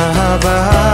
אהבה.